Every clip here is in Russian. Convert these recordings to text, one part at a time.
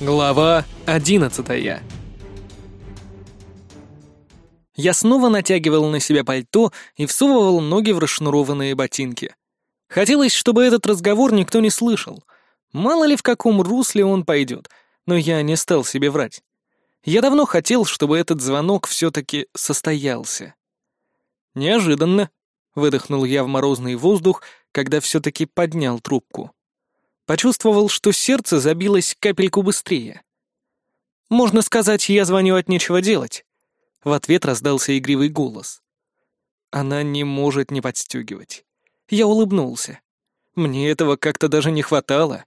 Глава одиннадцатая Я снова натягивал на себя пальто и всовывал ноги в расшнурованные ботинки. Хотелось, чтобы этот разговор никто не слышал. Мало ли в каком русле он пойдет, но я не стал себе врать. Я давно хотел, чтобы этот звонок все-таки состоялся. Неожиданно, выдохнул я в морозный воздух, когда все-таки поднял трубку. Почувствовал, что сердце забилось капельку быстрее. «Можно сказать, я звоню от нечего делать». В ответ раздался игривый голос. Она не может не подстегивать. Я улыбнулся. Мне этого как-то даже не хватало.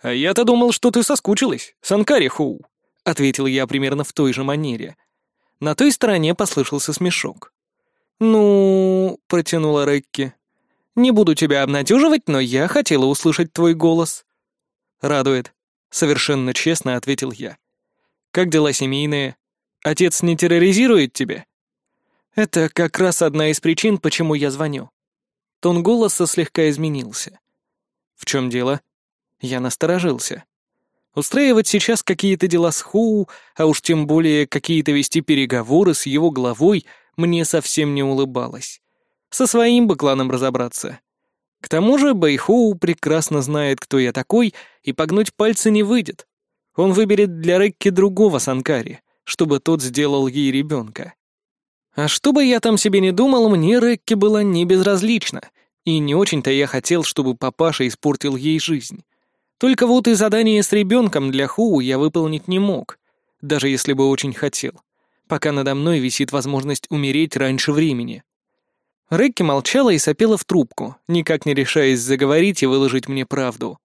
«А я-то думал, что ты соскучилась, Санкари Хоу», — ответил я примерно в той же манере. На той стороне послышался смешок. «Ну...» — протянула Рекки. Не буду тебя обнадеживать, но я хотела услышать твой голос». «Радует», — совершенно честно ответил я. «Как дела семейные? Отец не терроризирует тебя?» «Это как раз одна из причин, почему я звоню». Тон голоса слегка изменился. «В чем дело?» Я насторожился. Устраивать сейчас какие-то дела с Хоу, а уж тем более какие-то вести переговоры с его главой, мне совсем не улыбалось. Со своим бы кланом разобраться. К тому же Бэйхоу прекрасно знает, кто я такой, и погнуть пальцы не выйдет. Он выберет для Рекки другого Санкари, чтобы тот сделал ей ребенка. А что бы я там себе не думал, мне Рекки была не безразлична, и не очень-то я хотел, чтобы папаша испортил ей жизнь. Только вот и задание с ребенком для Хоу я выполнить не мог, даже если бы очень хотел, пока надо мной висит возможность умереть раньше времени. Рекки молчала и сопела в трубку, никак не решаясь заговорить и выложить мне правду.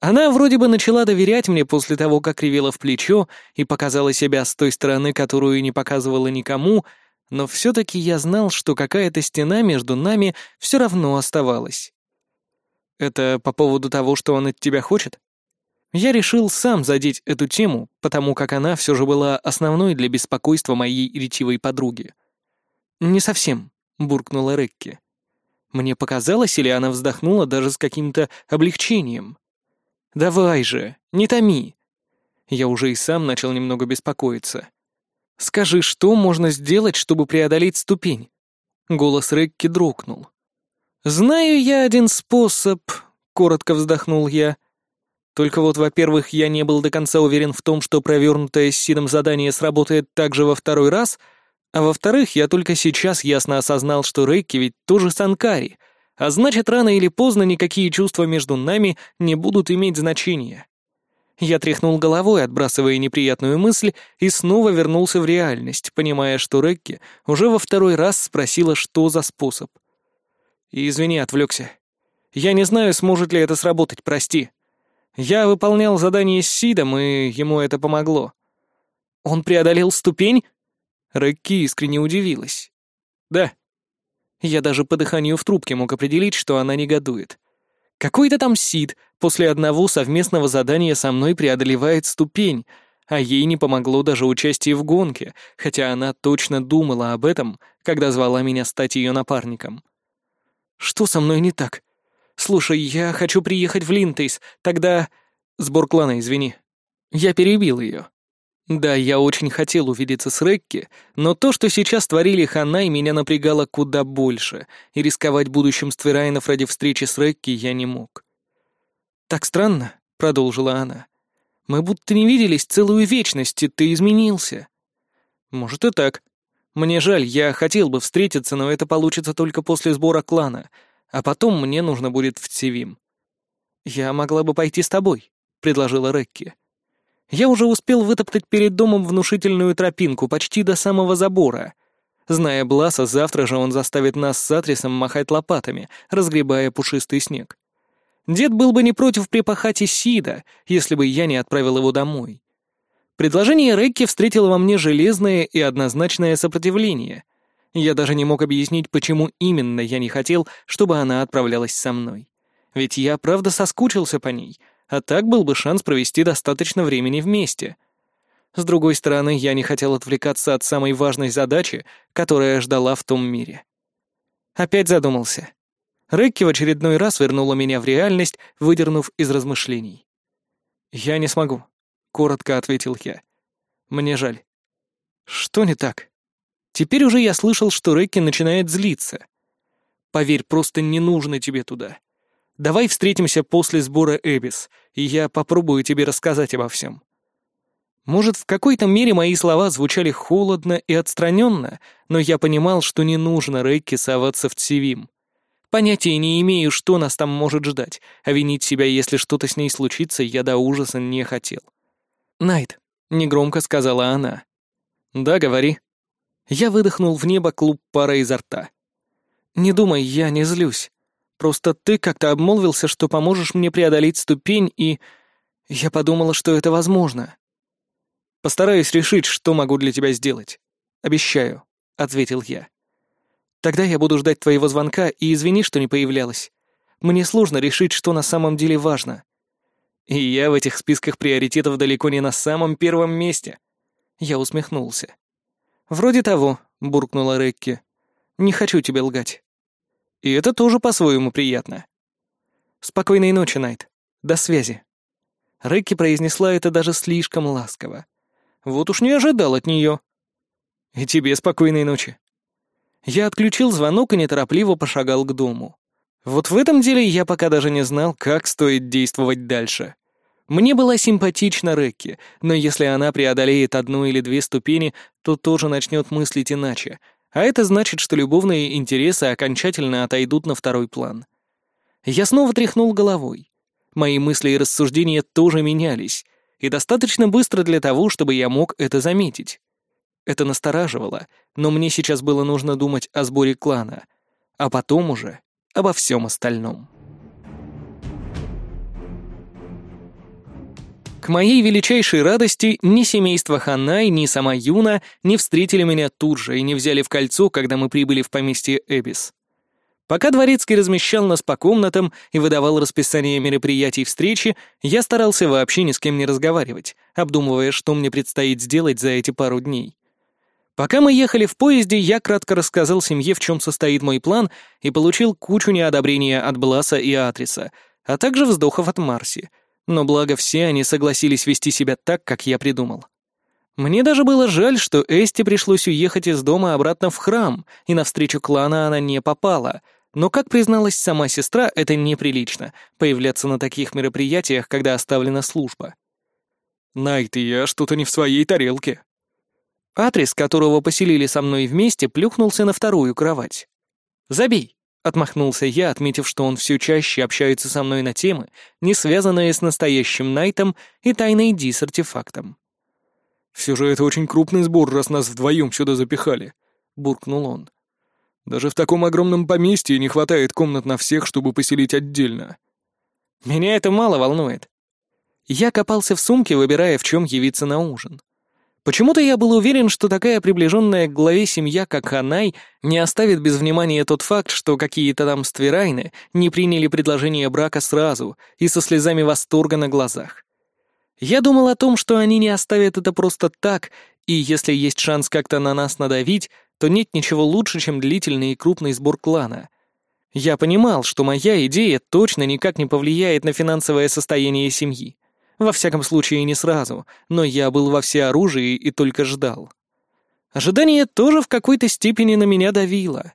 Она вроде бы начала доверять мне после того, как ревела в плечо и показала себя с той стороны, которую не показывала никому, но все-таки я знал, что какая-то стена между нами все равно оставалась. «Это по поводу того, что он от тебя хочет?» Я решил сам задеть эту тему, потому как она все же была основной для беспокойства моей ретивой подруги. «Не совсем», буркнула Рекки. Мне показалось, или она вздохнула даже с каким-то облегчением. «Давай же, не томи!» Я уже и сам начал немного беспокоиться. «Скажи, что можно сделать, чтобы преодолеть ступень?» Голос Рекки дрогнул. «Знаю я один способ», — коротко вздохнул я. «Только вот, во-первых, я не был до конца уверен в том, что провернутое с Сидом задание сработает также во второй раз, а во-вторых, я только сейчас ясно осознал, что Рейки ведь тоже Санкари, а значит, рано или поздно никакие чувства между нами не будут иметь значения. Я тряхнул головой, отбрасывая неприятную мысль, и снова вернулся в реальность, понимая, что Рекки уже во второй раз спросила, что за способ. Извини, отвлекся. Я не знаю, сможет ли это сработать, прости. Я выполнял задание с Сидом, и ему это помогло. Он преодолел ступень? Рэкки искренне удивилась. «Да». Я даже по дыханию в трубке мог определить, что она негодует. Какой-то там Сид после одного совместного задания со мной преодолевает ступень, а ей не помогло даже участие в гонке, хотя она точно думала об этом, когда звала меня стать ее напарником. «Что со мной не так? Слушай, я хочу приехать в Линтейс, тогда...» «Сбор клана, извини». Я перебил ее. Да, я очень хотел увидеться с Рекки, но то, что сейчас творили Ханай, меня напрягало куда больше, и рисковать будущим Стверайнов ради встречи с Рекки я не мог. «Так странно», — продолжила она. «Мы будто не виделись целую вечность, и ты изменился». «Может и так. Мне жаль, я хотел бы встретиться, но это получится только после сбора клана, а потом мне нужно будет в Цивим». «Я могла бы пойти с тобой», — предложила Рекки. Я уже успел вытоптать перед домом внушительную тропинку почти до самого забора. Зная Бласа, завтра же он заставит нас с Атрисом махать лопатами, разгребая пушистый снег. Дед был бы не против припахать и Сида, если бы я не отправил его домой. Предложение Рекки встретило во мне железное и однозначное сопротивление. Я даже не мог объяснить, почему именно я не хотел, чтобы она отправлялась со мной. Ведь я правда соскучился по ней — а так был бы шанс провести достаточно времени вместе. С другой стороны, я не хотел отвлекаться от самой важной задачи, которая ждала в том мире. Опять задумался. Рекки в очередной раз вернула меня в реальность, выдернув из размышлений. «Я не смогу. коротко ответил я. Мне жаль. Что не так? Теперь уже я слышал, что Рэкки начинает злиться. Поверь, просто не нужно тебе туда. Давай встретимся после сбора Эбис, и я попробую тебе рассказать обо всем. Может, в какой-то мере мои слова звучали холодно и отстраненно, но я понимал, что не нужно Рэкки соваться в Цивим. Понятия не имею, что нас там может ждать, а винить себя, если что-то с ней случится, я до ужаса не хотел. «Найт», — негромко сказала она. «Да, говори». Я выдохнул в небо клуб пара изо рта. «Не думай, я не злюсь. Просто ты как-то обмолвился, что поможешь мне преодолеть ступень, и... Я подумала, что это возможно». «Постараюсь решить, что могу для тебя сделать. Обещаю», — ответил я. «Тогда я буду ждать твоего звонка и извини, что не появлялась. Мне сложно решить, что на самом деле важно. И я в этих списках приоритетов далеко не на самом первом месте». Я усмехнулся. «Вроде того», — буркнула Рекки. «Не хочу тебе лгать». И это тоже по-своему приятно. «Спокойной ночи, Найт. До связи». Рекки произнесла это даже слишком ласково. Вот уж не ожидал от нее. И тебе спокойной ночи. Я отключил звонок и неторопливо пошагал к дому. Вот в этом деле я пока даже не знал, как стоит действовать дальше. Мне была симпатична Рекки, но если она преодолеет одну или две ступени, то тоже начнет мыслить иначе, а это значит, что любовные интересы окончательно отойдут на второй план. Я снова тряхнул головой. Мои мысли и рассуждения тоже менялись, и достаточно быстро для того, чтобы я мог это заметить. Это настораживало, но мне сейчас было нужно думать о сборе клана, а потом уже обо всем остальном. К моей величайшей радости ни семейство Ханай, ни сама Юна не встретили меня тут же и не взяли в кольцо, когда мы прибыли в поместье Эбис. Пока Дворецкий размещал нас по комнатам и выдавал расписание мероприятий встречи, я старался вообще ни с кем не разговаривать, обдумывая, что мне предстоит сделать за эти пару дней. Пока мы ехали в поезде, я кратко рассказал семье, в чем состоит мой план, и получил кучу неодобрения от Бласа и Атриса, а также вздохов от Марси. Но благо все они согласились вести себя так, как я придумал. Мне даже было жаль, что Эсте пришлось уехать из дома обратно в храм, и на встречу клана она не попала — но, как призналась сама сестра, это неприлично — появляться на таких мероприятиях, когда оставлена служба. «Найт, я что-то не в своей тарелке». Атрис, которого поселили со мной вместе, плюхнулся на вторую кровать. «Забей», — отмахнулся я, отметив, что он все чаще общается со мной на темы, не связанные с настоящим Найтом и тайной Ди. «Все же это очень крупный сбор, раз нас вдвоем сюда запихали», — буркнул он. Даже в таком огромном поместье не хватает комнат на всех, чтобы поселить отдельно. Меня это мало волнует. Я копался в сумке, выбирая, в чем явиться на ужин. Почему-то я был уверен, что такая приближенная к главе семья, как Ханай, не оставит без внимания тот факт, что какие-то там ствирайны не приняли предложение брака сразу и со слезами восторга на глазах. Я думал о том, что они не оставят это просто так, и если есть шанс как-то на нас надавить, то нет ничего лучше, чем длительный и крупный сбор клана. Я понимал, что моя идея точно никак не повлияет на финансовое состояние семьи. Во всяком случае, не сразу, но я был во всеоружии и только ждал. Ожидание тоже в какой-то степени на меня давило.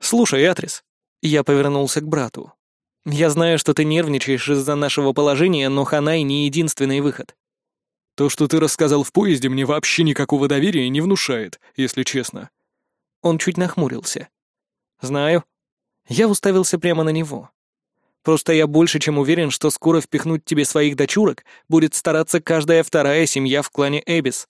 «Слушай, Атрис», — я повернулся к брату. «Я знаю, что ты нервничаешь из-за нашего положения, но Ханай не единственный выход». «То, что ты рассказал в поезде, мне вообще никакого доверия не внушает, если честно», он чуть нахмурился. «Знаю». Я уставился прямо на него. «Просто я больше чем уверен, что скоро впихнуть тебе своих дочурок будет стараться каждая вторая семья в клане Эбис».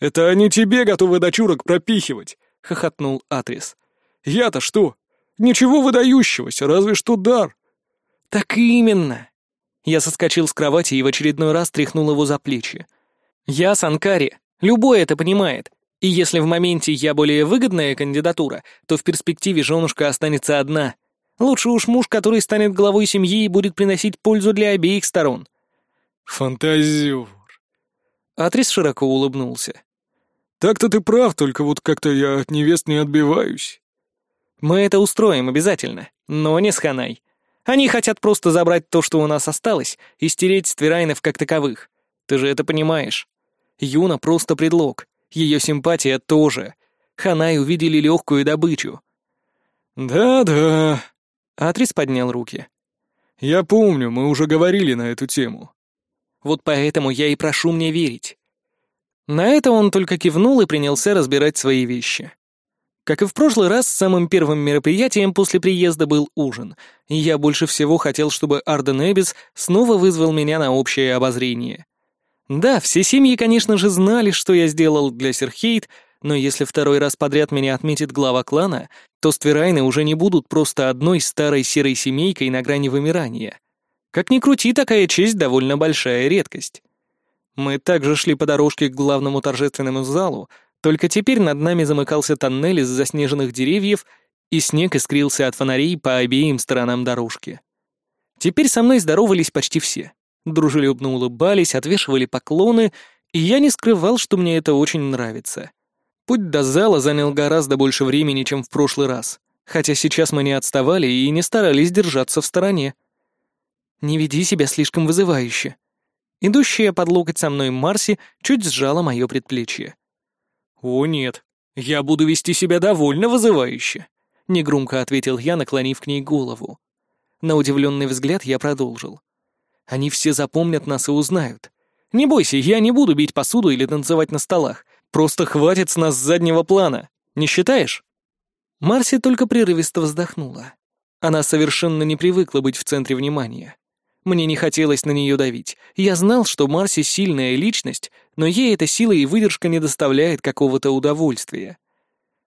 «Это они тебе готовы дочурок пропихивать», — хохотнул Атрис. «Я-то что? Ничего выдающегося, разве что дар». «Так именно!» Я соскочил с кровати и в очередной раз тряхнул его за плечи. «Я Санкари. Любой это понимает. И если в моменте я более выгодная кандидатура, то в перспективе женушка останется одна. Лучше уж муж, который станет главой семьи и будет приносить пользу для обеих сторон. Фантазер. Атрис широко улыбнулся. Так-то ты прав, только вот как-то я от невест не отбиваюсь. Мы это устроим обязательно, но не с Ханай. Они хотят просто забрать то, что у нас осталось, и стереть Стверайнов как таковых. Ты же это понимаешь. Юна просто предлог. Ее симпатия тоже. Ханай увидели легкую добычу. «Да-да», — Атрис поднял руки. «Я помню, мы уже говорили на эту тему». «Вот поэтому я и прошу мне верить». На это он только кивнул и принялся разбирать свои вещи. Как и в прошлый раз, самым первым мероприятием после приезда был ужин, и я больше всего хотел, чтобы Арден Эбис снова вызвал меня на общее обозрение. Да, все семьи, конечно же, знали, что я сделал для Серхейт, но если второй раз подряд меня отметит глава клана, то Стверайны уже не будут просто одной старой серой семейкой на грани вымирания. Как ни крути, такая честь довольно большая редкость. Мы также шли по дорожке к главному торжественному залу, только теперь над нами замыкался тоннель из заснеженных деревьев, и снег искрился от фонарей по обеим сторонам дорожки. Теперь со мной здоровались почти все. Дружелюбно улыбались, отвешивали поклоны, и я не скрывал, что мне это очень нравится. Путь до зала занял гораздо больше времени, чем в прошлый раз, хотя сейчас мы не отставали и не старались держаться в стороне. «Не веди себя слишком вызывающе». Идущая под локоть со мной Марси чуть сжала мое предплечье. «О нет, я буду вести себя довольно вызывающе», — негромко ответил я, наклонив к ней голову. На удивленный взгляд я продолжил. «Они все запомнят нас и узнают. Не бойся, я не буду бить посуду или танцевать на столах. Просто хватит с нас заднего плана. Не считаешь?» Марси только прерывисто вздохнула. Она совершенно не привыкла быть в центре внимания. Мне не хотелось на нее давить. Я знал, что Марси сильная личность, но ей эта сила и выдержка не доставляет какого-то удовольствия.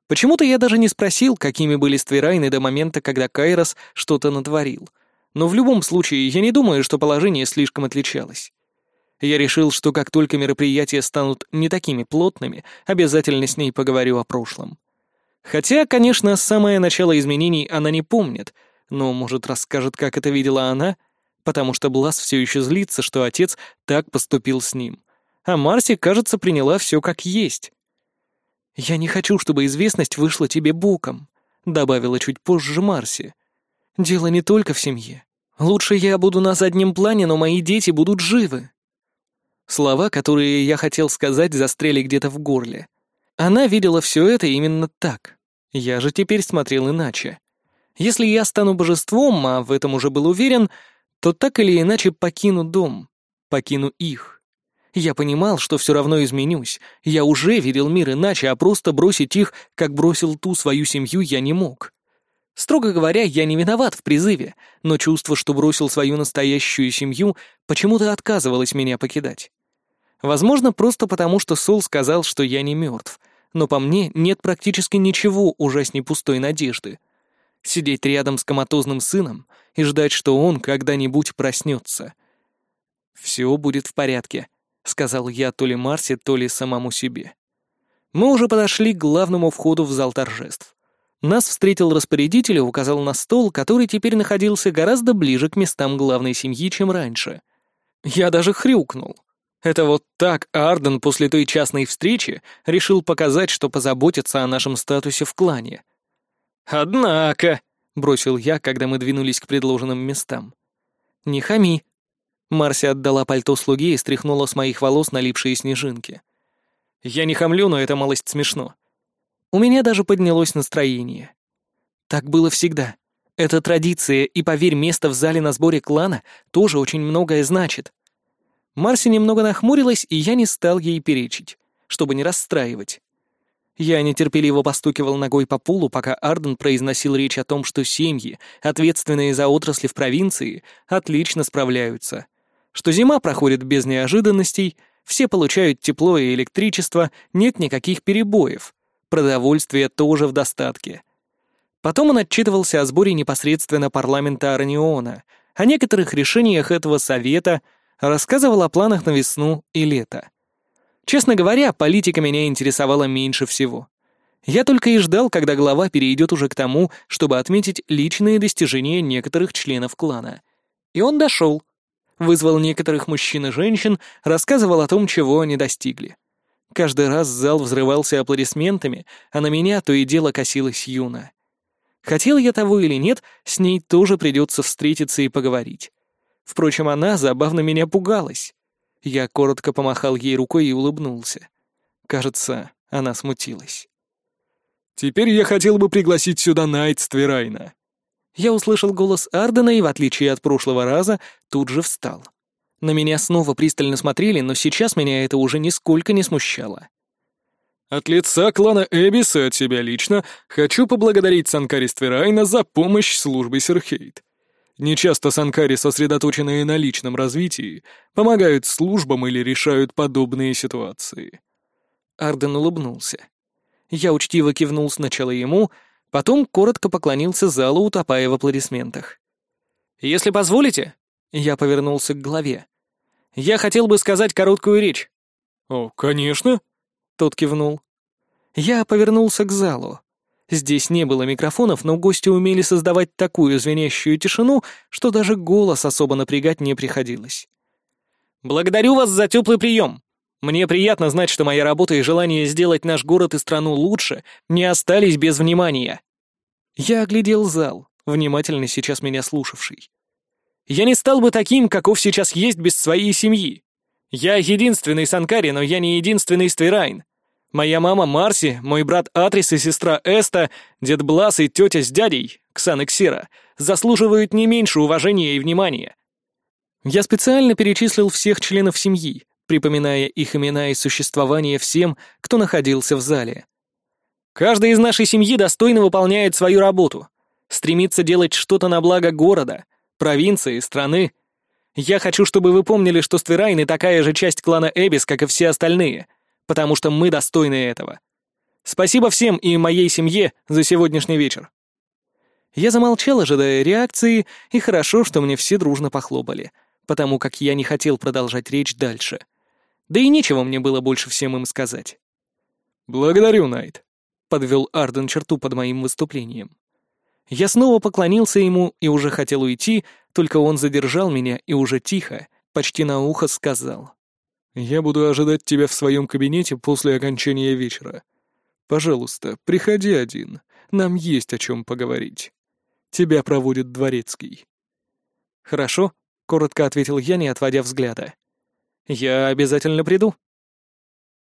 Почему-то я даже не спросил, какими были Стверайны до момента, когда Кайрос что-то натворил. Но в любом случае, я не думаю, что положение слишком отличалось. Я решил, что как только мероприятия станут не такими плотными, обязательно с ней поговорю о прошлом. Хотя, конечно, самое начало изменений она не помнит, но, может, расскажет, как это видела она — потому что Блас все еще злится, что отец так поступил с ним. А Марси, кажется, приняла все как есть. «Я не хочу, чтобы известность вышла тебе боком», — добавила чуть позже Марси. «Дело не только в семье. Лучше я буду на заднем плане, но мои дети будут живы». Слова, которые я хотел сказать, застряли где-то в горле. Она видела все это именно так. Я же теперь смотрел иначе. Если я стану божеством, а в этом уже был уверен, то так или иначе покину дом, покину их. Я понимал, что все равно изменюсь. Я уже видел мир иначе, а просто бросить их, как бросил ту свою семью, я не мог. Строго говоря, я не виноват в призыве, но чувство, что бросил свою настоящую семью, почему-то отказывалось меня покидать. Возможно, просто потому, что Сол сказал, что я не мертв, но по мне нет практически ничего ужасней пустой надежды. Сидеть рядом с коматозным сыном и ждать, что он когда-нибудь проснется. «Все будет в порядке», — сказал я то ли Марсе, то ли самому себе. Мы уже подошли к главному входу в зал торжеств. Нас встретил распорядитель и указал на стол, который теперь находился гораздо ближе к местам главной семьи, чем раньше. Я даже хрюкнул. Это вот так Арден после той частной встречи решил показать, что позаботится о нашем статусе в клане. «Однако», — бросил я, когда мы двинулись к предложенным местам. «Не хами». Марси отдала пальто слуге и стряхнула с моих волос налипшие снежинки. «Я не хамлю, но это малость смешно». У меня даже поднялось настроение. Так было всегда. Это традиция, и, поверь, место в зале на сборе клана тоже очень многое значит. Марси немного нахмурилась, и я не стал ей перечить, чтобы не расстраивать. Я нетерпеливо постукивал ногой по полу, пока Арден произносил речь о том, что семьи, ответственные за отрасли в провинции, отлично справляются. Что зима проходит без неожиданностей, все получают тепло и электричество, нет никаких перебоев. Продовольствие тоже в достатке. Потом он отчитывался о сборе непосредственно парламента Араниона, о некоторых решениях этого совета, рассказывал о планах на весну и лето. Честно говоря, политика меня интересовала меньше всего. Я только и ждал, когда глава перейдет уже к тому, чтобы отметить личные достижения некоторых членов клана. И он дошел. Вызвал некоторых мужчин и женщин, рассказывал о том, чего они достигли. Каждый раз зал взрывался аплодисментами, а на меня то и дело косилась Юна. Хотел я того или нет, с ней тоже придется встретиться и поговорить. Впрочем, она забавно меня пугалась. Я коротко помахал ей рукой и улыбнулся. Кажется, она смутилась. «Теперь я хотел бы пригласить сюда Найт Стверайна». Я услышал голос Ардена и, в отличие от прошлого раза, тут же встал. На меня снова пристально смотрели, но сейчас меня это уже нисколько не смущало. От лица клана Эбис и от себя лично хочу поблагодарить Санкари Стверайна за помощь службе Серхейт. Нечасто Санкари, сосредоточенные на личном развитии, помогают службам или решают подобные ситуации. Арден улыбнулся. Я учтиво кивнул сначала ему, потом коротко поклонился залу, утопая в аплодисментах. «Если позволите...» — я повернулся к главе. «Я хотел бы сказать короткую речь». «О, конечно», тот кивнул. Я повернулся к залу. Здесь не было микрофонов, но гости умели создавать такую звенящую тишину, что даже голос особо напрягать не приходилось. «Благодарю вас за теплый прием. Мне приятно знать, что моя работа и желание сделать наш город и страну лучше не остались без внимания». Я оглядел зал, внимательно сейчас меня слушавший. «Я не стал бы таким, каков сейчас есть без своей семьи. Я единственный Санкари, но я не единственный Стверайн. Моя мама Марси, мой брат Атрис и сестра Эста, дед Блас и тетя с дядей, Ксан и Ксера, заслуживают не меньше уважения и внимания. Я специально перечислил всех членов семьи, припоминая их имена и существование всем, кто находился в зале. Каждый из нашей семьи достойно выполняет свою работу, стремится делать что-то на благо города, провинции, страны. Я хочу, чтобы вы помнили, что Стверайны такая же часть клана Эбис, как и все остальные — потому что мы достойны этого. Спасибо всем и моей семье за сегодняшний вечер». Я замолчал, ожидая реакции, и хорошо, что мне все дружно похлопали, потому как я не хотел продолжать речь дальше. Да и нечего мне было больше всем им сказать. «Благодарю, Найт», — подвел Арден черту под моим выступлением. Я снова поклонился ему и уже хотел уйти, только он задержал меня и уже тихо, почти на ухо сказал. Я буду ожидать тебя в своем кабинете после окончания вечера. Пожалуйста, приходи один. Нам есть о чем поговорить. Тебя проводит дворецкий». «Хорошо», — коротко ответил я, не отводя взгляда. «Я обязательно приду».